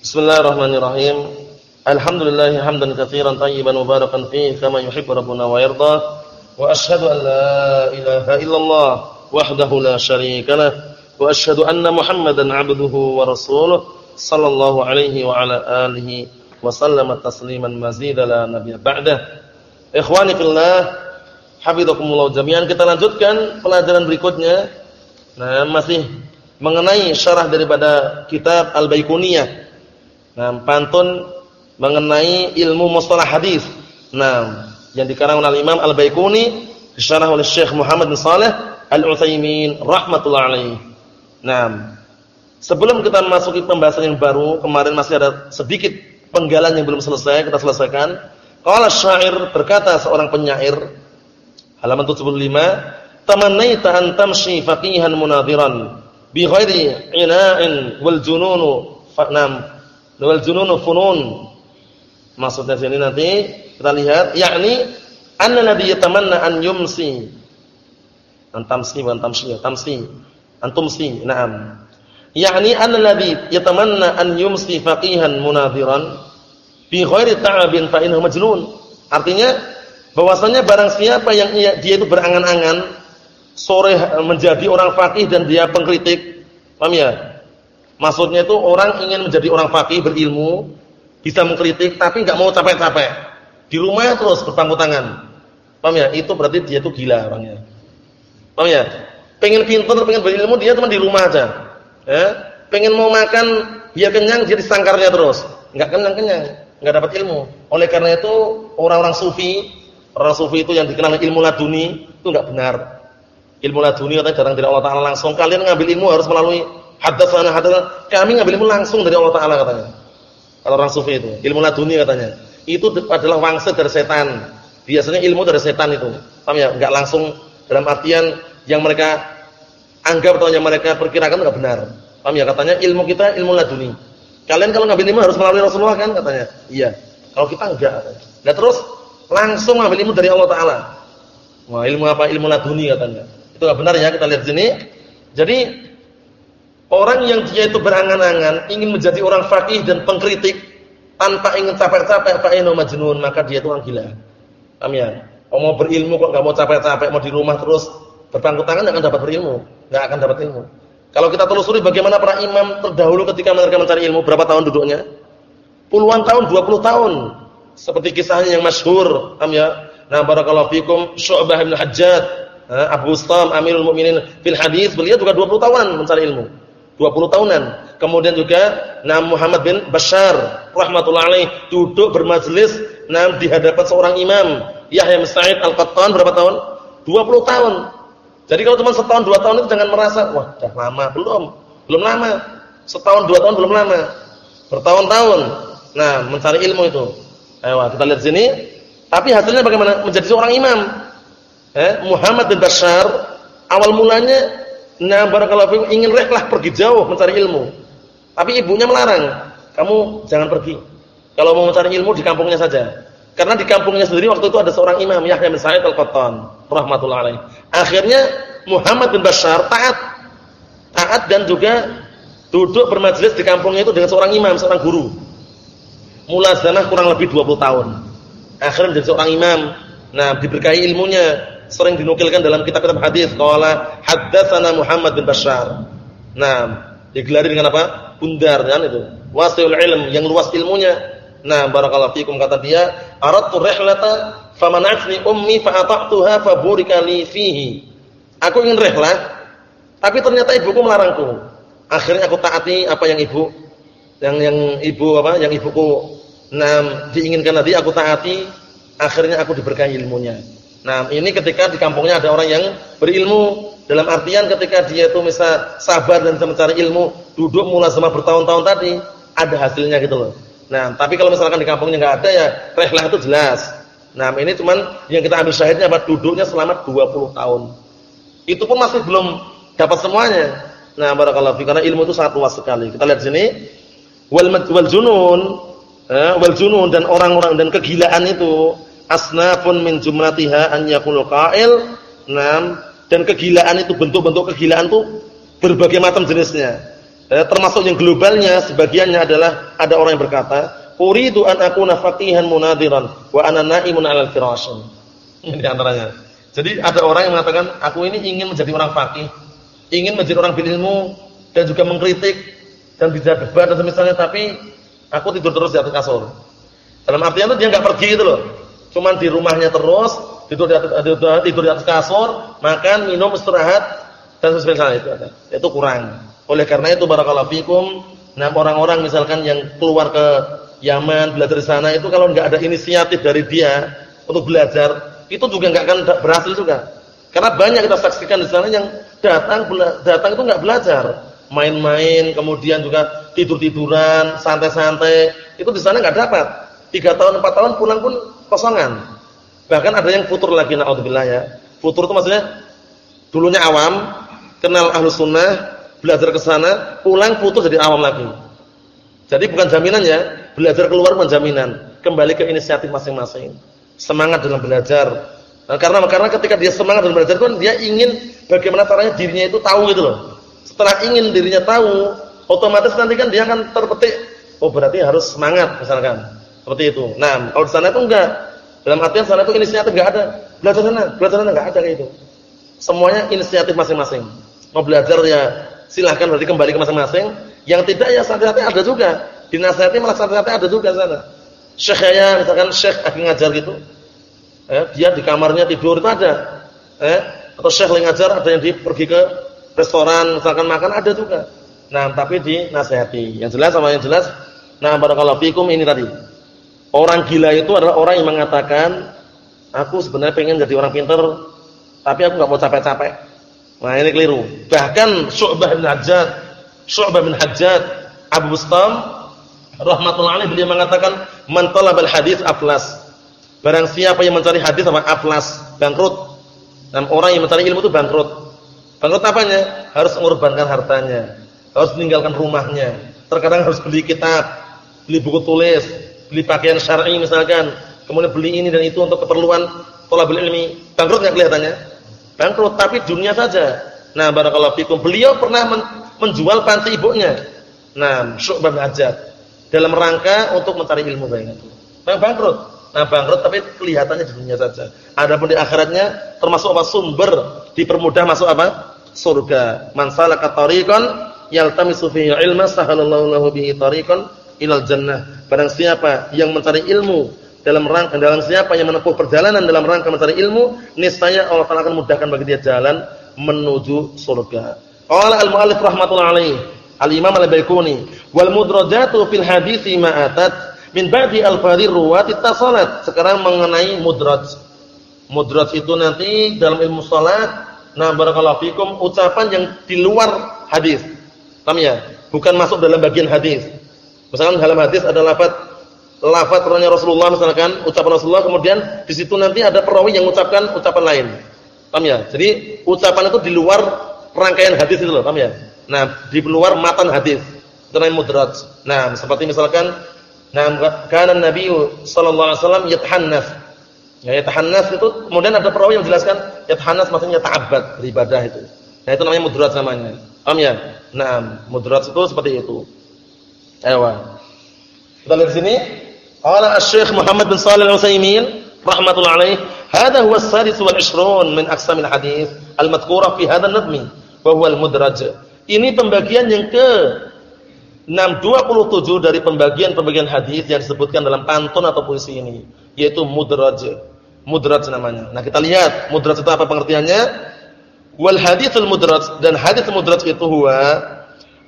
Bismillahirrahmanirrahim. Alhamdulillah hamdan katsiran tayyiban mubarakan fihi kama yuhibbu rabbuna wa yarda. Wa asyhadu an la ilaha illallah wahdahu la syarika wa asyhadu anna Muhammadan 'abduhu wa rasuluh sallallahu alaihi wa ala alihi wa sallama tasliman mazida la nabiyya ba'dah. Ikhwani fillah, hafizakumullah jami'an. Kita lanjutkan pelajaran berikutnya. Nah, masih mengenai syarah daripada kitab Al-Baiquniyah Nah, pantun mengenai ilmu mustalah hadis. Nah, yang dikarang oleh Imam Al-Baiquni disyarah oleh Syekh Muhammad bin Shalih Al-Utsaimin rahimatullah alaihi. Nah, sebelum kita masuki pembahasan yang baru, kemarin masih ada sedikit penggalan yang belum selesai, kita selesaikan. Qala syair berkata seorang penyair halaman 75, "Tamannaita an tamshi faqihan munadhiran bi ghairi ina'in wal jununu fa'nam wal jununu funun. Maksudnya sini nanti kita lihat yakni anna nabi yatamanna an yumsi. Antamsi bukan tamsi ya, tamsi. Antumsi, na'am. Yakni anna nabi yatamanna an yumsi faqihan munadhiran bi ghairi ta'abin fa innahu majnun. Artinya bahwasanya barang siapa yang ia, dia itu berangan-angan sore menjadi orang faqih dan dia pengkritik, paham ya? Maksudnya itu orang ingin menjadi orang fakih berilmu, bisa mengkritik tapi nggak mau capek-capek. Di rumah terus berpangku tangan. Paham ya? Itu berarti dia itu gila orangnya. Paham ya? Pengen pintar, pengen berilmu dia cuma di rumah aja. Ya? Pengen mau makan, dia kenyang dia disangkarnya terus. Enggak kenyang-kenyang, enggak dapat ilmu. Oleh karena itu orang-orang sufi, orang sufi itu yang dikenal ilmu laduni itu enggak benar. Ilmu laduni katanya datang dari Allah Taala langsung. Kalian ngambil ilmu harus melalui Haddatsana hadatsana, kami ngambil ilmu langsung dari Allah taala katanya. Kalau orang sufi itu, ilmu laduni katanya. Itu adalah wangsit dari setan. Biasanya ilmu dari setan itu. Paham ya? Enggak langsung dalam artian yang mereka anggap atau yang mereka perkirakan enggak benar. Paham ya? Katanya ilmu kita ilmu laduni. Kalian kalau ngambil ilmu harus melalui Rasulullah kan katanya. Iya. Kalau kita enggak. Nah terus langsung ngambil ilmu dari Allah taala. Wah, ilmu apa? Ilmu laduni katanya. Itu enggak benar ya, kita lihat sini. Jadi Orang yang dia itu berangan-angan ingin menjadi orang faqih dan pengkritik tanpa ingin capek-capek fa inna majnun, maka dia itu orang gila. Paham ya? Oh, mau berilmu kok enggak mau capek-capek, mau di rumah terus berpangku tangan enggak akan dapat berilmu, enggak akan dapat ilmu. Kalau kita telusuri bagaimana para imam terdahulu ketika mereka mencari ilmu, berapa tahun duduknya? Puluhan tahun, 20 tahun. Seperti kisahnya yang masyhur, paham ya? Nah, barakallahu fikum Syu'bah bin Hajjaj, eh, Abu Ustam Amirul Mukminin fil hadis, beliau juga 20 tahun mencari ilmu. 20 tahunan. Kemudian juga Nabi Muhammad bin Bashar rahmatullah alaih duduk bermajlis nah di hadapan seorang imam Yahya bin Sa'id Al-Qattan berapa tahun? 20 tahun. Jadi kalau cuma setahun dua tahun itu jangan merasa wah dah lama belum. Belum lama. Setahun dua tahun belum lama. Bertahun-tahun. Nah, mencari ilmu itu. Ayo kita lihat sini. Tapi hasilnya bagaimana? Menjadi seorang imam. Eh, Muhammad bin Bashar awal mulanya Nah, barakallahu fikum ingin rehlah pergi jauh mencari ilmu. Tapi ibunya melarang, kamu jangan pergi. Kalau mau mencari ilmu di kampungnya saja. Karena di kampungnya sendiri waktu itu ada seorang imam Yahya bin Sa'id Al-Qattan rahimatullah alaih. Akhirnya Muhammad bin Bashar taat. Taat dan juga duduk bermajlis di kampungnya itu dengan seorang imam, seorang guru. Mulazamah kurang lebih 20 tahun. Akhirnya menjadi seorang imam. Nah, diberkahi ilmunya, sering dinukilkan dalam kitab-kitab hadis qala haddatsana Muhammad bin Bashar. Nah, digelari dengan apa? Bundar kan itu. Wasiul ilm yang luas ilmunya. Nah, barakallahu fikum kata dia, aradtu rihlata famana'atni ummi fa ata'tuha fa burika li fihi. Aku ingin rihlah, tapi ternyata ibuku melarangku. Akhirnya aku taati apa yang ibu yang yang ibu apa? Yang ibuku nah diinginkan tadi aku taati, akhirnya aku diberkahi ilmunya. Nah, ini ketika di kampungnya ada orang yang berilmu dalam artian ketika dia itu bisa sabar dan mencari ilmu, duduk mulai sama bertahun-tahun tadi, ada hasilnya gitu loh. Nah, tapi kalau misalkan di kampungnya nggak ada ya rehlah itu jelas. Nah, ini cuman yang kita ambil syahidnya apa? Duduknya selama 20 tahun. Itu pun masih belum dapat semuanya. Nah, barakallahu fi karena ilmu itu sangat luas sekali. Kita lihat sini. Wal wal junun, eh, wal junun dan orang-orang dan kegilaan itu asnafun min jumlatiha an yaqul qa'il nam dan kegilaan itu bentuk-bentuk kegilaan itu berbagai macam jenisnya Eh, termasuk yang globalnya sebagiannya adalah ada orang yang berkata, "Uridu an akuna faqihan munadiran wa ana naimun 'alal firashin." Ini antaranya. Jadi ada orang yang mengatakan, "Aku ini ingin menjadi orang faqih, ingin menjadi orang berilmu dan juga mengkritik dan bisa debat dan semisalnya, tapi aku tidur terus di atas kasur." Dalam artian itu dia enggak pergi itu loh. Cuman di rumahnya terus, tidur di atas, tidur di atas kasur, makan, minum, istirahat dan semisalnya itu ada. Itu kurang. Oleh karena itu barakallahu fikum, nah orang-orang misalkan yang keluar ke Yaman belajar di sana itu kalau nggak ada inisiatif dari dia untuk belajar, itu juga nggak akan berhasil juga. Karena banyak kita saksikan di sana yang datang datang itu nggak belajar, main-main, kemudian juga tidur-tiduran, santai-santai, itu di sana nggak dapat. Tiga tahun, empat tahun pulang pun kosongan. Bahkan ada yang futur lagi, naudzubillah ya. Futur itu maksudnya dulunya awam, kenal ahlus sunnah, belajar ke sana, pulang putus jadi awam lagi. Jadi bukan jaminan ya, belajar keluar bukan jaminan, kembali ke inisiatif masing-masing. Semangat dalam belajar. Nah, karena karena ketika dia semangat dalam belajar kan dia ingin bagaimana caranya dirinya itu tahu gitu loh. Setelah ingin dirinya tahu, otomatis nanti kan dia akan terpetik, oh berarti harus semangat misalkan. Seperti itu. Nah, kalau di sana itu enggak. Dalam artian sana itu inisiatif enggak ada. Belajar sana, belajar sana enggak ada kayak itu. Semuanya inisiatif masing-masing. Mau belajar ya silahkan berarti kembali ke masing-masing. Yang tidak ya santai-santai ada juga. Dinasihati malah santai-santai ada juga sana. Syekhnya misalkan syekh lagi ngajar gitu. Eh, dia di kamarnya tidur itu ada. Eh, atau syekh lagi ngajar ada yang di, pergi ke restoran misalkan makan ada juga. Nah, tapi dinasihati. Yang jelas sama yang jelas nah barakallahu fikum ini tadi. Orang gila itu adalah orang yang mengatakan aku sebenarnya pengen jadi orang pintar tapi aku nggak mau capek-capek. Nah ini keliru. Bahkan Syu'bah bin Hajjaj, Syu'bah bin Hajjaj, Abu Bustam rahmatullah alaih beliau mengatakan man talabal hadis aflas. Barang siapa yang mencari hadis sama aflas, bangkrut. Dan orang yang mencari ilmu itu bangkrut. Bangkrut apanya? Harus mengorbankan hartanya, harus meninggalkan rumahnya. Terkadang harus beli kitab, beli buku tulis, beli pakaian syar'i misalkan, kemudian beli ini dan itu untuk keperluan thalabul ilmi. Bangkrut enggak kelihatannya? bangkrut tapi dunia saja. Nah, barakallahu fikum. Beliau pernah men menjual panti ibunya. Nah, Syu'bah bin dalam rangka untuk mencari ilmu banyak itu. Nah, bangkrut. Nah, bangkrut tapi kelihatannya di dunia saja. Adapun di akhiratnya termasuk apa sumber dipermudah masuk apa? Surga. Man salaka tariqan yaltamisu fihi ilma sahalallahu lahu bihi tariqan ilal jannah. Barang siapa yang mencari ilmu dalam rangka dalam siapa yang menempuh perjalanan dalam rangka mencari ilmu, niscaya Allah Taala akan mudahkan bagi dia jalan menuju surga. Qala al-mu'allif rahimatullah alaih, al-Imam al-Baiquni, wal mudrajatu fil hadithi ma atat min ba'di al-fadhir ruwati tasalat. Sekarang mengenai mudraj. Mudraj itu nanti dalam ilmu salat, nah barakallahu fikum ucapan yang di luar hadis. Paham ya? Bukan masuk dalam bagian hadis. Misalkan dalam hadis ada lafaz lafaz Rasulullah misalkan ucapan Rasulullah kemudian di situ nanti ada perawi yang mengucapkan ucapan lain. Paham ya? Jadi ucapan itu di luar rangkaian hadis itu loh, paham ya? Nah, di luar matan hadis. Itu namanya mudraj. Nah, seperti misalkan nah kana Nabi sallallahu alaihi wasallam. Ya yatahannas itu kemudian ada perawi yang menjelaskan yatahannas maksudnya ta'abbad, beribadah itu. Nah, itu namanya mudraj namanya. Paham ya? Nah, mudraj itu seperti itu. Ayo. Kita lihat sini. Qala Asy-Syaikh Muhammad bin Shalih Al-Utsaimin rahimatullah alaih, "Hadha huwa as-sadis wal 'ishrun min aqsamil hadits al-madhkura fi hadha an-nadmi wa huwa al-mudraj." Ini pembagian yang ke 627 dari pembagian-pembagian hadis yang disebutkan dalam pantun atau puisi ini, yaitu mudraj. Mudraj namanya. Nah, kita lihat mudraj itu apa pengertiannya? Wal haditsul mudraj dan hadis mudraj itu huwa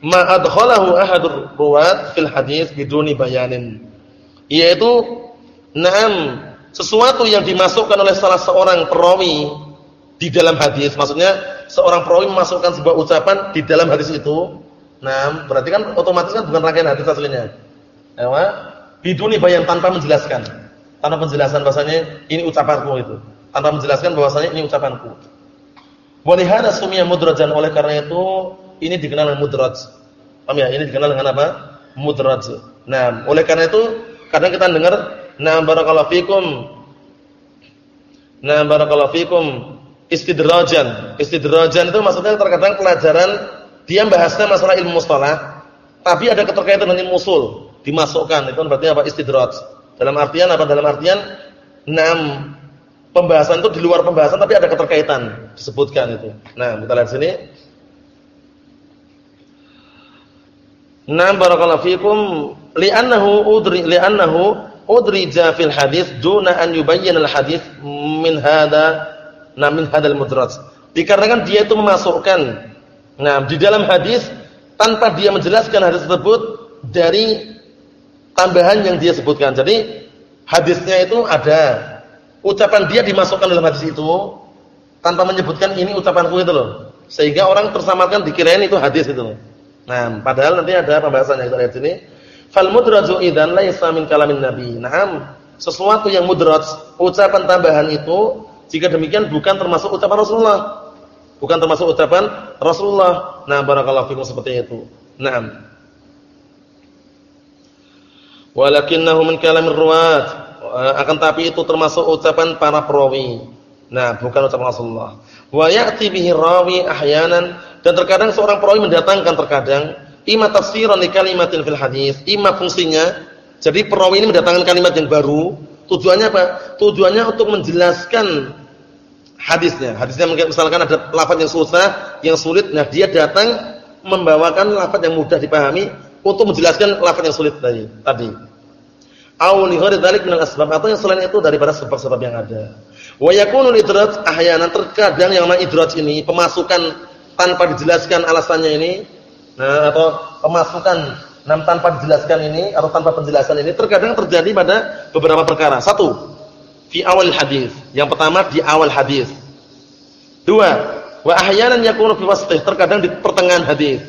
ma adkhalahu ahadur ruwat fil hadis biduni bayanin. Yaitu enam sesuatu yang dimasukkan oleh salah seorang perawi di dalam hadis. Maksudnya seorang perawi memasukkan sebuah ucapan di dalam hadis itu nah berarti kan otomatis kan bukan rangkaian hadis aslinya. Ya biduni bayan tanpa menjelaskan. Tanpa penjelasan bahasanya ini ucapanku itu. Tanpa menjelaskan bahwasanya ini ucapanku. Walihada sumiyah mudrajan oleh karena itu ini dikenal dengan mudraj paham ya ini dikenal dengan apa mudraj nah oleh karena itu Kadang kita dengar, "Na barakallahu fikum." Na barakallahu fikum istidrajan. Istidrajan itu maksudnya terkadang pelajaran dia bahasnya masalah ilmu mustalah, tapi ada keterkaitan dengan musul, dimasukkan. Itu berarti apa? Istidraj. Dalam artian apa? Dalam artian enam pembahasan itu di luar pembahasan tapi ada keterkaitan disebutkan itu. Nah, kita lihat sini. Nah, barakallahu fikum li'annahu udri li'annahu udrija fil hadis duna an yubayyin al hadis min hada na min hadal mudraj. Dikarenakan dia itu memasukkan nah di dalam hadis tanpa dia menjelaskan hadis tersebut dari tambahan yang dia sebutkan. Jadi hadisnya itu ada ucapan dia dimasukkan dalam hadis itu tanpa menyebutkan ini ucapanku itu loh. Sehingga orang tersamarkan dikirain itu hadis itu loh. Nah, padahal nanti ada pembahasannya kita lihat sini. Fal mudraju idzan laisa min kalamin nabi. Naam, sesuatu yang mudraj, ucapan tambahan itu jika demikian bukan termasuk ucapan Rasulullah. Bukan termasuk ucapan Rasulullah. Nah, barakallahu fikum seperti itu. Naam. Walakinnahu min kalamir ruwat. Akan tapi itu termasuk ucapan para perawi. Nah, bukan ucapan Rasulullah. Wa ya'ti bihi rawi ahyanan dan terkadang seorang perawi mendatangkan terkadang ima tafsiran li kalimatin fil hadis, ima fungsinya jadi perawi ini mendatangkan kalimat yang baru, tujuannya apa? Tujuannya untuk menjelaskan hadisnya. Hadisnya misalkan ada lafaz yang susah, yang sulit, nah dia datang membawakan lafaz yang mudah dipahami untuk menjelaskan lafaz yang sulit tadi. Tadi. Au li ghairi dzalik min asbab atau yang selain itu daripada sebab-sebab yang ada. Wa yakunu idraj ahyanan terkadang yang namanya idraj ini pemasukan tanpa dijelaskan alasannya ini nah, atau pemasukan nam tanpa dijelaskan ini atau tanpa penjelasan ini terkadang terjadi pada beberapa perkara. Satu, fi awal hadis. Yang pertama di awal hadis. Dua, wa ahyanan yakunu fi wasthih, terkadang di pertengahan hadis.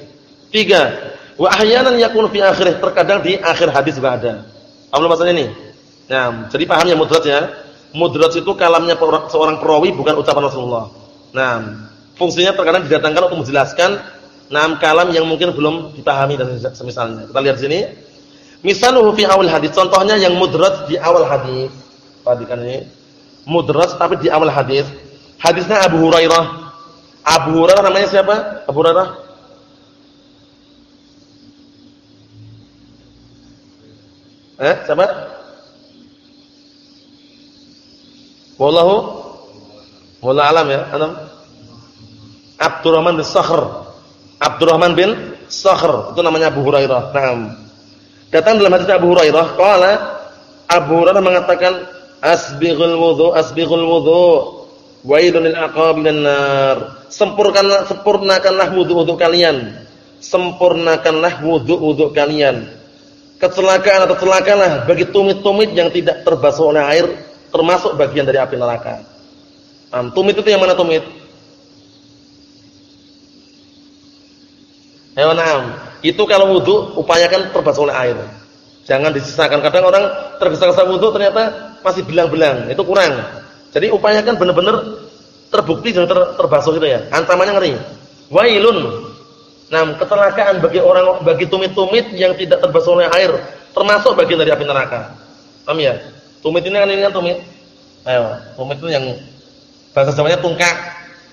Tiga, wa ahyanan yakunu fi akhirih, terkadang di akhir hadis juga. Apa maksudnya ini? Nah, jadi paham ya mudraj ya. Mudraj itu kalamnya seorang perawi bukan ucapan Rasulullah. Nah, fungsinya terkadang didatangkan untuk menjelaskan enam kalam yang mungkin belum dipahami dan semisalnya. Kita lihat sini. Misaluhu fi awal hadis. Contohnya yang mudraj di awal hadis. Perhatikan ini. Mudraj tapi di awal hadis. Hadisnya Abu Hurairah. Abu Hurairah namanya siapa? Abu Hurairah. Eh, siapa? Wallahu Wallahu alam ya, anam. Abdurrahman bin Sakhr. Abdurrahman bin Sakhr, itu namanya Abu Hurairah. Naam. Datang dalam hadis Abu Hurairah, qala Abu Hurairah mengatakan asbighul wudu, asbighul wudu. Wailun lil aqabil nar. Sempurnakanlah sempurnakanlah wudu-wudu kalian. Sempurnakanlah wudu-wudu kalian. Kecelakaan atau celakalah bagi tumit-tumit yang tidak terbasuh oleh air termasuk bagian dari api neraka. tumit itu yang mana tumit? Hewan am. Itu kalau wudhu upayakan terbasuh oleh air. Jangan disisakan. Kadang orang tergesa-gesa wudhu ternyata masih belang-belang. Itu kurang. Jadi upayakan benar-benar terbukti dan ter, terbasuh itu ya. Ancamannya ngeri. Wailun. Nah, kecelakaan bagi orang bagi tumit-tumit yang tidak terbasuh oleh air, termasuk bagian dari api neraka. Paham ya? Tumit ini kan ini kan tumit. Ayo, tumit itu yang bahasa Jawanya tungkak.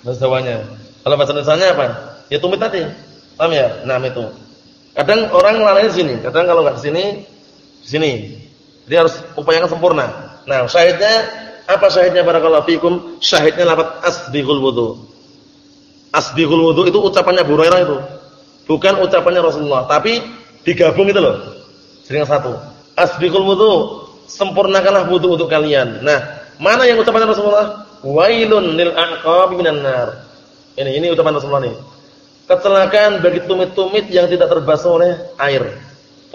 Bahasa Jawanya. Kalau bahasa Indonesia apa? Ya tumit tadi. Paham ya? Nah, itu. Kadang orang lalai di sini, kadang kalau enggak di sini, di sini. Jadi harus upayakan sempurna. Nah, syahidnya apa syahidnya barakallahu fikum? Syahidnya lafaz asbighul wudu. Asbighul wudu itu ucapannya Abu itu. Bukan ucapannya Rasulullah, tapi digabung itu loh. Jadi satu. Asbighul wudu, sempurnakanlah wudu untuk kalian. Nah, mana yang ucapannya Rasulullah? Wailun lil aqabi minan nar. Ini ini ucapan Rasulullah nih kecelakaan bagi tumit-tumit yang tidak terbasuh oleh air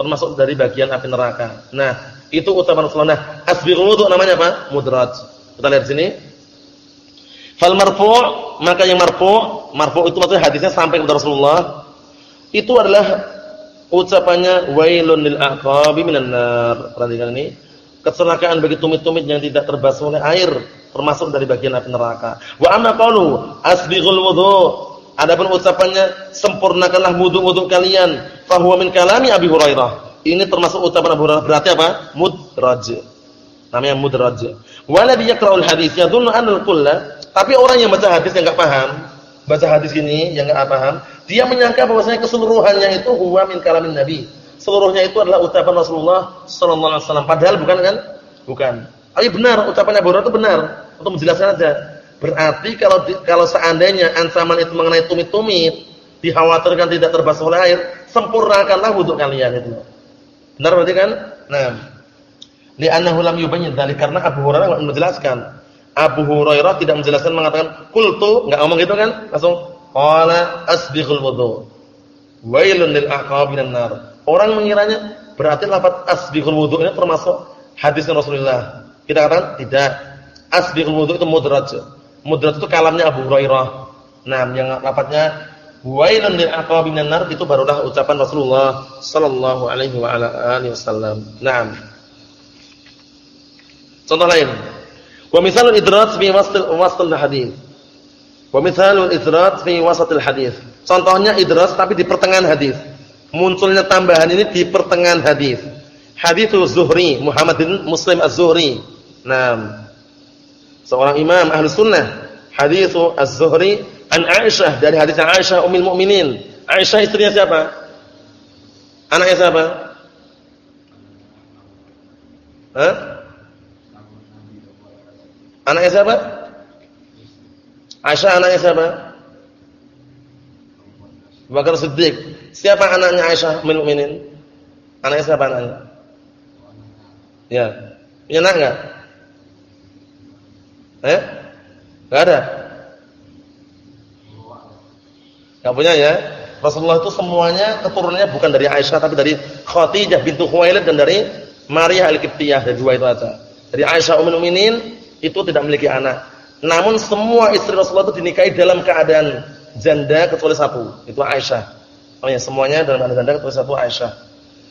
termasuk dari bagian api neraka. Nah, itu ucapan Rasulullah. Nah, asbighul wudu namanya apa? Mudraj. Kita lihat sini. Fal marfu' maka yang marfu', marfu' itu maksudnya hadisnya sampai kepada Rasulullah. Itu adalah ucapannya wailun lil aqabi minan nar. Perhatikan ini. Kecelakaan bagi tumit-tumit yang tidak terbasuh oleh air termasuk dari bagian api neraka. Wa amma qawlu asbighul wudu Adapun ucapannya sempurnakanlah wudu-wudu kalian. Fahuwa min kalami Abi Hurairah. Ini termasuk ucapan Abu Hurairah berarti apa? Mudraj. Namanya mudraj. Waladhi yaqra'ul hadis yadhunnu anna al-kulla, tapi orang yang baca hadis yang enggak paham, baca hadis ini yang enggak paham, dia menyangka bahwasanya keseluruhannya itu huwa min kalamin nabi. Seluruhnya itu adalah ucapan Rasulullah sallallahu alaihi wasallam. Padahal bukan kan? Bukan. Tapi benar ucapannya Abu Hurairah itu benar. Untuk menjelaskan aja. Berarti kalau kalau seandainya ancaman itu mengenai tumit-tumit, dikhawatirkan tidak terbasuh oleh air, sempurnakanlah wudhu kalian itu. Benar berarti kan? Nah. Li'annahu lam yubayyin dzalik karena Abu Hurairah menjelaskan. Abu Hurairah tidak menjelaskan mengatakan qultu, enggak ngomong gitu kan? Langsung qala asbighul wudhu. Wailun lil aqabin nar. Orang mengiranya berarti lafaz asbighul wudhu ini termasuk hadis Rasulullah. Kita katakan tidak. Asbighul wudhu itu mudraj. Mudraj itu kalamnya Abu Hurairah. Nah, yang lafaznya wailun lil aqabin nar itu barulah ucapan Rasulullah sallallahu alaihi wa ala alihi wasallam. Naam. Contoh lain. Wa misalul idrat fi wasl wasl hadis. Wa misalul idrat fi wasatil hadis. Contohnya idras tapi di pertengahan hadis. Munculnya tambahan ini di pertengahan hadis. Hadits Zuhri, Muhammad bin Muslim Az-Zuhri. Naam. Seorang imam ahli sunnah. Hadits Az-Zuhri an Aisyah dari hadis Aisyah ummul mukminin. Aisyah istrinya siapa? Anaknya siapa? Hah? Anaknya siapa? Aisyah anaknya siapa? Bakar Siddiq. Siapa anaknya Aisyah min mukminin? Anaknya siapa anaknya? Ya. Punya anak enggak? Eh? Enggak ada. Enggak punya ya? Rasulullah itu semuanya keturunannya bukan dari Aisyah tapi dari Khadijah bintu Khuwailid dan dari Maria Al-Qibtiyah dari dua itu aja. Dari Aisyah ummul mukminin itu tidak memiliki anak. Namun semua istri Rasulullah itu dinikahi dalam keadaan janda kecuali satu, itu Aisyah. Oh ya, semuanya dalam janda kecuali satu Aisyah.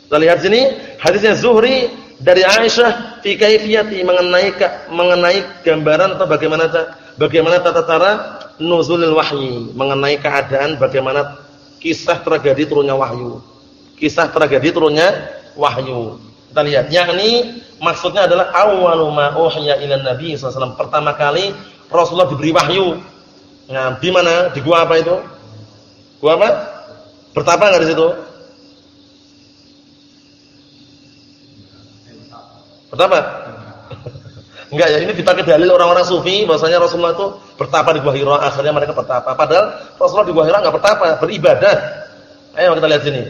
Kita lihat sini hadisnya Zuhri dari Aisyah fi kaifiyati mengenai mengenai gambaran atau bagaimana bagaimana tata cara nuzulil wahyi, mengenai keadaan bagaimana kisah tragedi turunnya wahyu. Kisah tragedi turunnya wahyu. Kita lihat, yakni maksudnya adalah awwalu ma uhya ila nabi sallallahu Pertama kali Rasulullah diberi wahyu. Nah, di mana? Di gua apa itu? Gua apa? Bertapa enggak di situ? Bertapa? Enggak ya, ini dipakai dalil orang-orang sufi bahwasanya Rasulullah itu bertapa di Gua Hira, akhirnya mereka bertapa. Padahal Rasulullah di Gua Hira enggak bertapa, beribadah. Ayo kita lihat sini.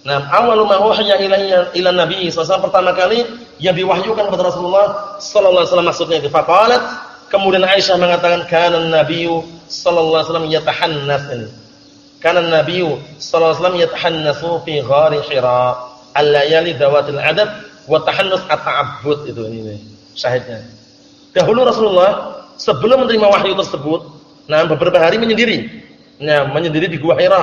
Nah, awalu ma wahya ilayya ila Nabi SAW pertama kali yang diwahyukan kepada Rasulullah sallallahu alaihi wasallam maksudnya itu faqalat kemudian Aisyah mengatakan kana nabiyyu sallallahu alaihi wasallam yatahannas kana nabiyyu sallallahu alaihi wasallam yatahannasu fi ghari Hira. Al-layali dawatil adab wa tahannus at-ta'abbud itu ini syahidnya. Dahulu Rasulullah sebelum menerima wahyu tersebut nah beberapa hari menyendiri. Nah menyendiri di gua Hira.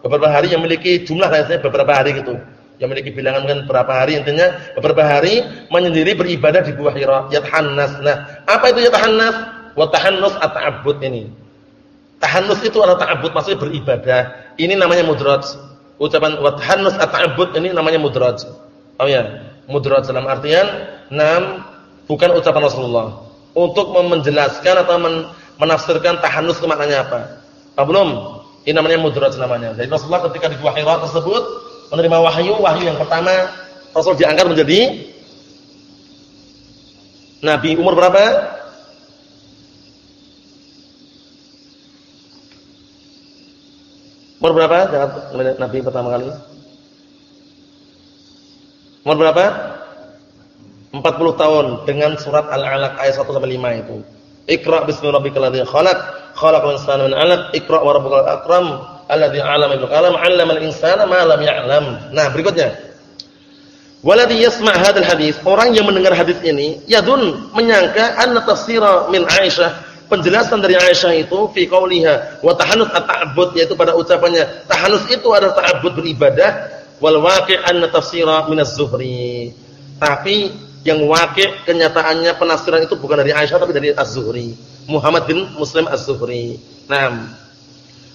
Beberapa hari yang memiliki jumlah rasanya beberapa hari gitu. Yang memiliki bilangan kan berapa hari intinya beberapa hari menyendiri beribadah di Gua Hira. Yatahannas nah apa itu yatahannas wa tahannus at-ta'abbud ini tahannus itu adalah ta'abbud maksudnya beribadah. Ini namanya mudraj ucapan wa tahannus at-ta'abbud ini namanya mudraj oh ya? Mudraj dalam artian enam bukan ucapan Rasulullah. Untuk menjelaskan atau menafsirkan tahannus itu maknanya apa? Apa belum? Ini namanya mudraj namanya. Jadi Rasulullah ketika di Gua Hira tersebut menerima wahyu, wahyu yang pertama Rasul diangkat menjadi nabi. Umur berapa? Umur berapa? Jangan nabi pertama kali. Umur berapa? 40 tahun dengan surat Al-Alaq ayat 1 sampai 5 itu. Iqra bismi rabbikal ladzi khalaq khalaqal insana min 'alaq iqra wa rabbukal akram alladzi 'allama bil qalam 'allamal insana ma lam ya'lam nah berikutnya waladhi yasma' hadzal hadis orang yang mendengar hadis ini yadun menyangka anna tafsira min Aisyah penjelasan dari Aisyah itu fi qauliha wa tahannus at-ta'abbud yaitu pada ucapannya tahannus itu adalah ta'abbud beribadah wal waqi' anna tafsira min az-zuhri tapi yang waqi' kenyataannya penafsiran itu bukan dari Aisyah tapi dari Az-Zuhri Muhammad bin Muslim Az-Zuhri. Naam.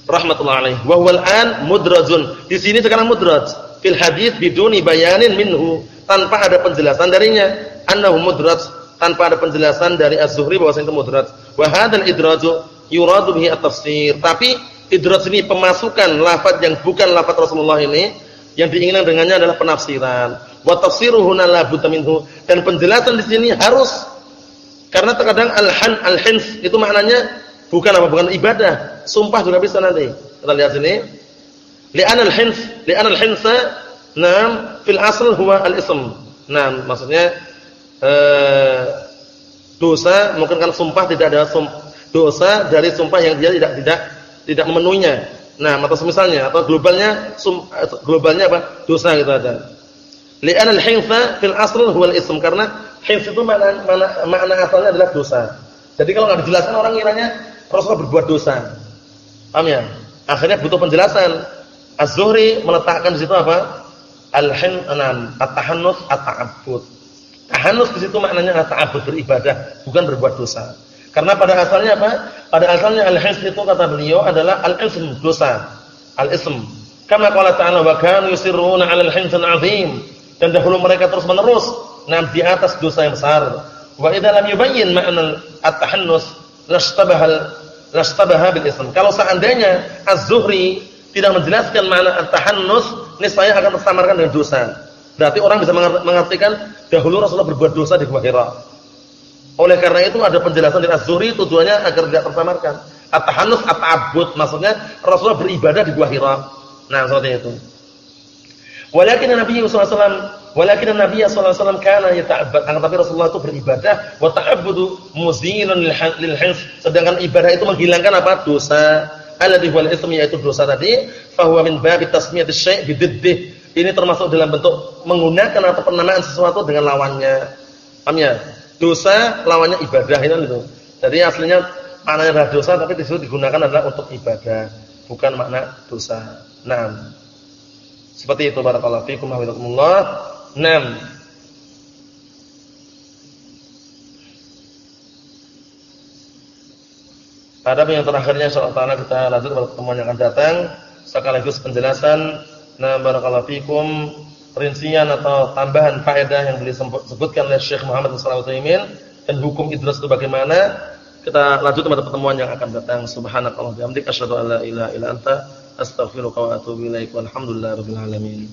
Rahmatullah alaih. Wa huwa al-an mudrajun. Di sini sekarang mudraj. Fil hadis biduni bayanin minhu. Tanpa ada penjelasan darinya. Annahu mudraj. Tanpa ada penjelasan dari Az-Zuhri bahwa itu mudraj. Wa hadzal idraju yuradu bihi at-tafsir. Tapi idraj ini pemasukan lafaz yang bukan lafaz Rasulullah ini yang diinginkan dengannya adalah penafsiran. Wa tafsiruhu la minhu dan penjelasan di sini harus karena terkadang al-han al-hins itu maknanya bukan apa bukan ibadah, sumpah juga bisa nanti. Kita lihat sini. Li'an al-hins, li'an al-hinsa nam fil asl huwa al-ism. Nah, maksudnya eh, dosa mungkin kan sumpah tidak ada dosa dari sumpah yang dia tidak tidak tidak memenuhinya. Nah, atau semisalnya atau globalnya sum, globalnya apa? Dosa gitu ada. Li'an al-hinsa fil asl huwa al-ism karena hins itu makna, makna makna asalnya adalah dosa. Jadi kalau enggak dijelaskan orang kiranya Rasulullah berbuat dosa. Paham ya? Akhirnya butuh penjelasan. Az-Zuhri meletakkan di situ apa? Al-hin anam, at-tahannus at-ta'abbud. Tahannus di situ maknanya at-ta'abbud beribadah, bukan berbuat dosa. Karena pada asalnya apa? Pada asalnya al-hins itu kata beliau adalah al-ism, dosa. Al-ism. Kama qala ta'ala wa kanu yusirruna 'ala al-hinsin 'azim. Dan dahulu mereka terus-menerus nah di atas dosa yang besar. Wa idza lam yubayyin ma'na at-tahannus lastabahal lastabaha bil ism. Kalau seandainya Az-Zuhri tidak menjelaskan makna at-tahannus, niscaya akan tersamarkan dengan dosa. Berarti orang bisa mengartikan dahulu Rasulullah berbuat dosa di Gua Hira. Oleh karena itu ada penjelasan dari Az-Zuhri tujuannya agar tidak tersamarkan. At-tahannus at-ta'abbud maksudnya Rasulullah beribadah di Gua Hira. Nah, seperti itu. Walakin Nabi sallallahu alaihi wasallam walakin Nabi sallallahu alaihi wasallam kana yata'abbad. Tapi Rasulullah itu beribadah wa ta'abbudu muzilun lil hins. Sedangkan ibadah itu menghilangkan apa? Dosa. Alladhi wal ism yaitu dosa tadi, fa huwa min babi tasmiyati syai' bididdih. Ini termasuk dalam bentuk menggunakan atau penamaan sesuatu dengan lawannya. Paham ya? Dosa lawannya ibadah itu. Jadi aslinya maknanya adalah dosa tapi di situ digunakan adalah untuk ibadah, bukan makna dosa. Nah, seperti itu barakallahu fikum wa hafizakumullah. Naam. Pada yang terakhirnya taala kita lanjut pada pertemuan yang akan datang sekaligus penjelasan nah barakallahu fikum. Rincian atau tambahan faedah yang beliau sebutkan oleh Syekh Muhammad sallallahu alaihi wasallam dan hukum idras itu bagaimana kita lanjut pada pertemuan yang akan datang. Subhanakallah bihamdika asyhadu an la ilaha illa anta astaghfiruka wa atubu ilaik walhamdulillahi rabbil alamin